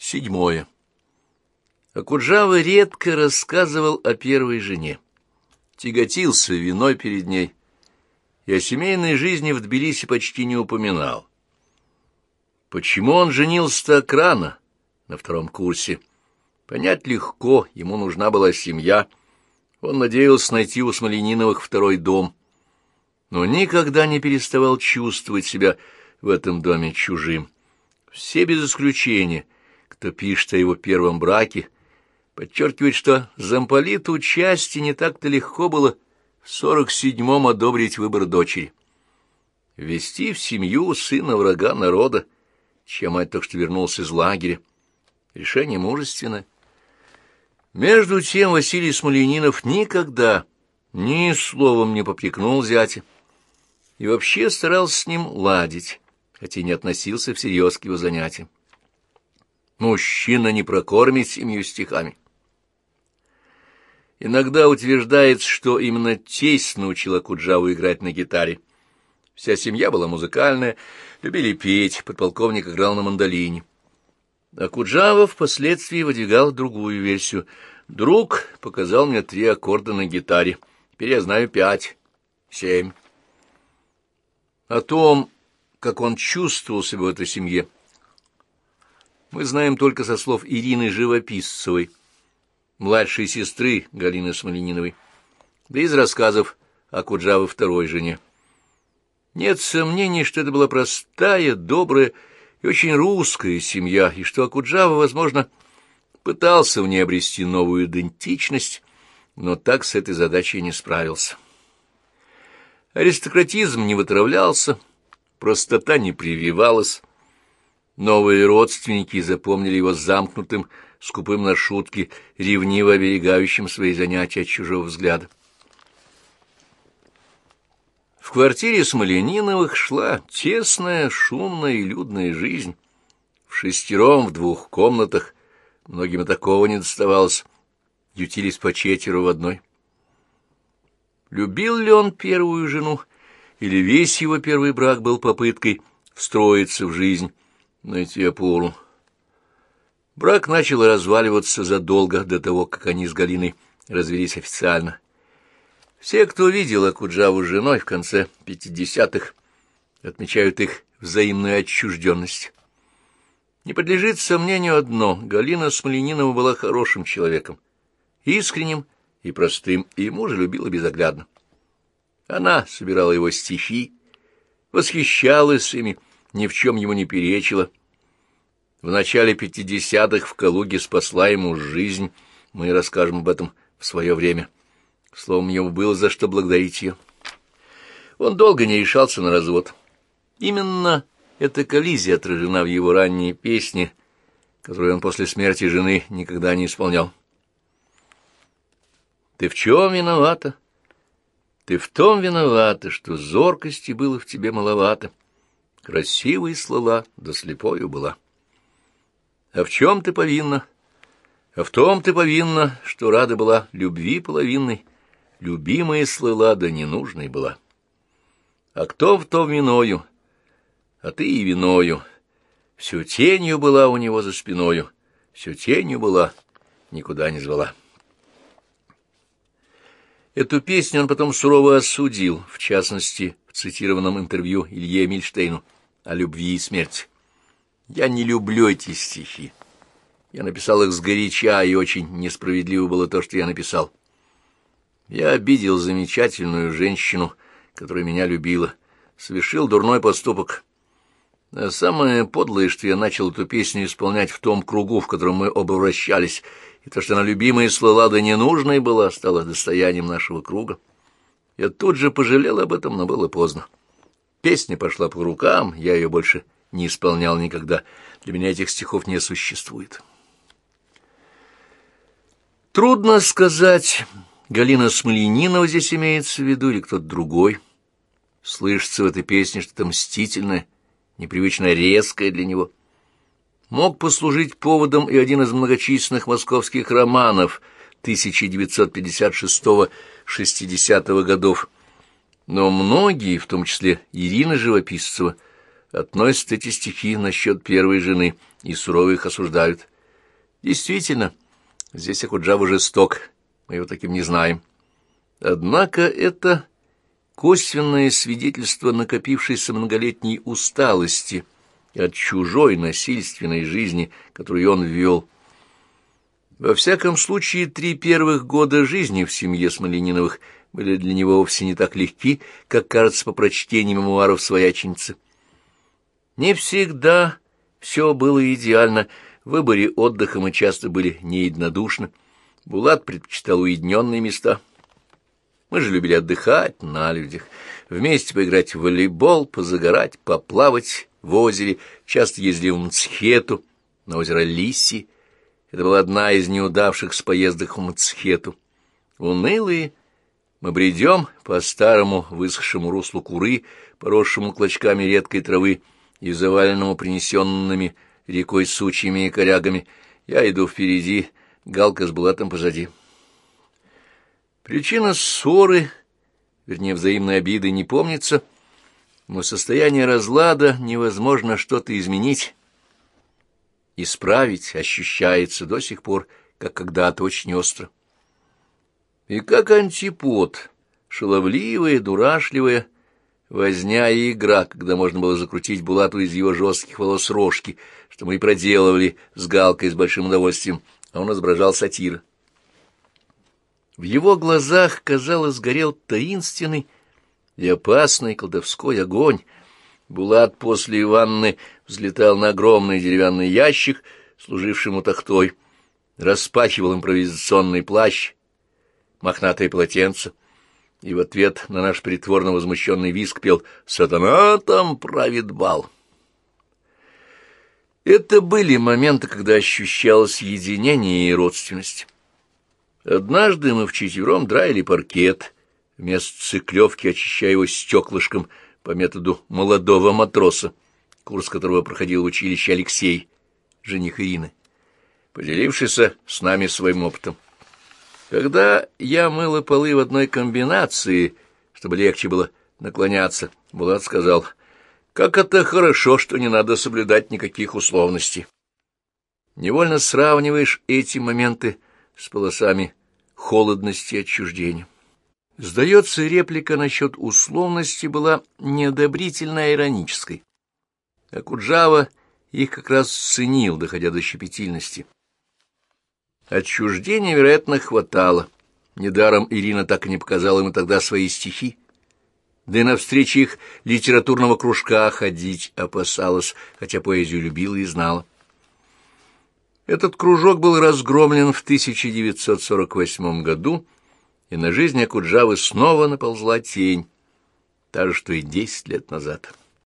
Седьмое. Акуджава редко рассказывал о первой жене. Тяготился виной перед ней и о семейной жизни в Тбилиси почти не упоминал. Почему он женился так рано, на втором курсе? Понять легко, ему нужна была семья. Он надеялся найти у Смолениновых второй дом, но никогда не переставал чувствовать себя в этом доме чужим. Все без исключения — кто пишет о его первом браке, подчеркивает, что замполиту части не так-то легко было в сорок седьмом одобрить выбор дочери. Вести в семью сына врага народа, чем мать только что вернулся из лагеря. Решение мужественное. Между тем Василий Смоленинов никогда ни словом не попрекнул зятя и вообще старался с ним ладить, хотя и не относился всерьез к его занятиям. Мужчина не прокормит семью стихами. Иногда утверждается, что именно тесть научила Куджаву играть на гитаре. Вся семья была музыкальная, любили петь, подполковник играл на мандолине. А Куджава впоследствии выдвигал другую версию. Друг показал мне три аккорда на гитаре. Теперь я знаю пять, семь. О том, как он чувствовал себя в этой семье, мы знаем только со слов Ирины Живописцевой, младшей сестры Галины Смолениновой, да из рассказов о Куджаве второй жене. Нет сомнений, что это была простая, добрая и очень русская семья, и что Акуджава, возможно, пытался в ней обрести новую идентичность, но так с этой задачей не справился. Аристократизм не вытравлялся, простота не прививалась, Новые родственники запомнили его замкнутым, скупым на шутки, ревниво оберегающим свои занятия от чужого взгляда. В квартире Смолениновых шла тесная, шумная и людная жизнь. В шестером, в двух комнатах, многим такого не доставалось, ютились по четверо в одной. Любил ли он первую жену, или весь его первый брак был попыткой встроиться в жизнь, найти опору. Брак начал разваливаться задолго до того, как они с Галиной развелись официально. Все, кто видел Акуджаву с женой в конце пятидесятых, отмечают их взаимную отчужденность. Не подлежит сомнению одно — Галина Смоленинова была хорошим человеком, искренним и простым, и мужа любила безоглядно. Она собирала его стихи, восхищалась ими, ни в чем ему не перечила. В начале пятидесятых в Калуге спасла ему жизнь, мы расскажем об этом в свое время. Словом, ему было за что благодарить ее. Он долго не решался на развод. Именно эта коллизия отражена в его ранней песне, которую он после смерти жены никогда не исполнял. «Ты в чем виновата? Ты в том виновата, что зоркости было в тебе маловато». Красивой слала, да слепою была. А в чем ты повинна? А в том ты повинна, что рада была любви половинной, любимая слыла, да ненужной была. А кто в том виною? А ты и виною. Всю тенью была у него за спиною, всю тенью была, никуда не звала. Эту песню он потом сурово осудил, в частности, в цитированном интервью Илье Мильштейну о любви и смерти. Я не люблю эти стихи. Я написал их сгоряча, и очень несправедливо было то, что я написал. Я обидел замечательную женщину, которая меня любила, совершил дурной поступок. А самое подлое, что я начал эту песню исполнять в том кругу, в котором мы оба вращались, и то, что она любимая слыла да ненужной была, стало достоянием нашего круга. Я тут же пожалел об этом, но было поздно. Песня пошла по рукам, я ее больше не исполнял никогда. Для меня этих стихов не существует. Трудно сказать, Галина Смоленинова здесь имеется в виду или кто-то другой. Слышится в этой песне что-то мстительное, непривычно резкое для него. Мог послужить поводом и один из многочисленных московских романов 1956-60 годов, но многие, в том числе Ирина Живописцева, относят эти стихи насчет первой жены и сурово их осуждают. Действительно, здесь Акуджава жесток, мы его таким не знаем. Однако это косвенное свидетельство накопившейся многолетней усталости от чужой насильственной жизни, которую он вел. Во всяком случае, три первых года жизни в семье Смолениновых были для него вовсе не так легки, как кажется по прочтению мемуаров свояченицы. Не всегда все было идеально, в выборе отдыха мы часто были нееднодушны. Булат предпочитал уединенные места. Мы же любили отдыхать на людях, вместе поиграть в волейбол, позагорать, поплавать в озере, часто ездили в Мцхету, на озеро Лиси. Это была одна из неудавшихся поездок в Мцхету. Унылые, мы бредем по старому высохшему руслу куры, поросшему клочками редкой травы и заваленному принесенными рекой сучьями и корягами. Я иду впереди, Галка с Булатом позади. Причина ссоры, вернее, взаимной обиды, не помнится, но состояние разлада невозможно что-то изменить. Исправить ощущается до сих пор, как когда-то очень остро. И как антипод, шаловливая, дурашливая, возня и игра, когда можно было закрутить Булату из его жестких волос рожки, что мы и проделывали с Галкой с большим удовольствием, а он изображал сатира. В его глазах, казалось, горел таинственный и опасный колдовской огонь. Булат после ванны взлетал на огромный деревянный ящик, служивший ему тахтой, распахивал импровизационный плащ, мохнатое полотенце, и в ответ на наш притворно возмущенный виск пел «Сатана там правит бал». Это были моменты, когда ощущалось единение и родственность. Однажды мы вчетвером драили паркет, вместо циклевки очищая его стеклышком по методу молодого матроса, курс которого проходил в училище Алексей, жених Ирины, поделившийся с нами своим опытом. Когда я мыла полы в одной комбинации, чтобы легче было наклоняться, Булат сказал, «Как это хорошо, что не надо соблюдать никаких условностей». Невольно сравниваешь эти моменты с полосами холодности и отчуждения. Сдается, реплика насчет условности была неодобрительно иронической. А Куджава их как раз ценил, доходя до щепетильности. Отчуждения, вероятно, хватало. Недаром Ирина так и не показала ему тогда свои стихи. Да и на встречах литературного кружка ходить опасалась, хотя поэзию любила и знала. Этот кружок был разгромлен в 1948 году, и на жизнь Акуджавы снова наползла тень, та же, что и десять лет назад.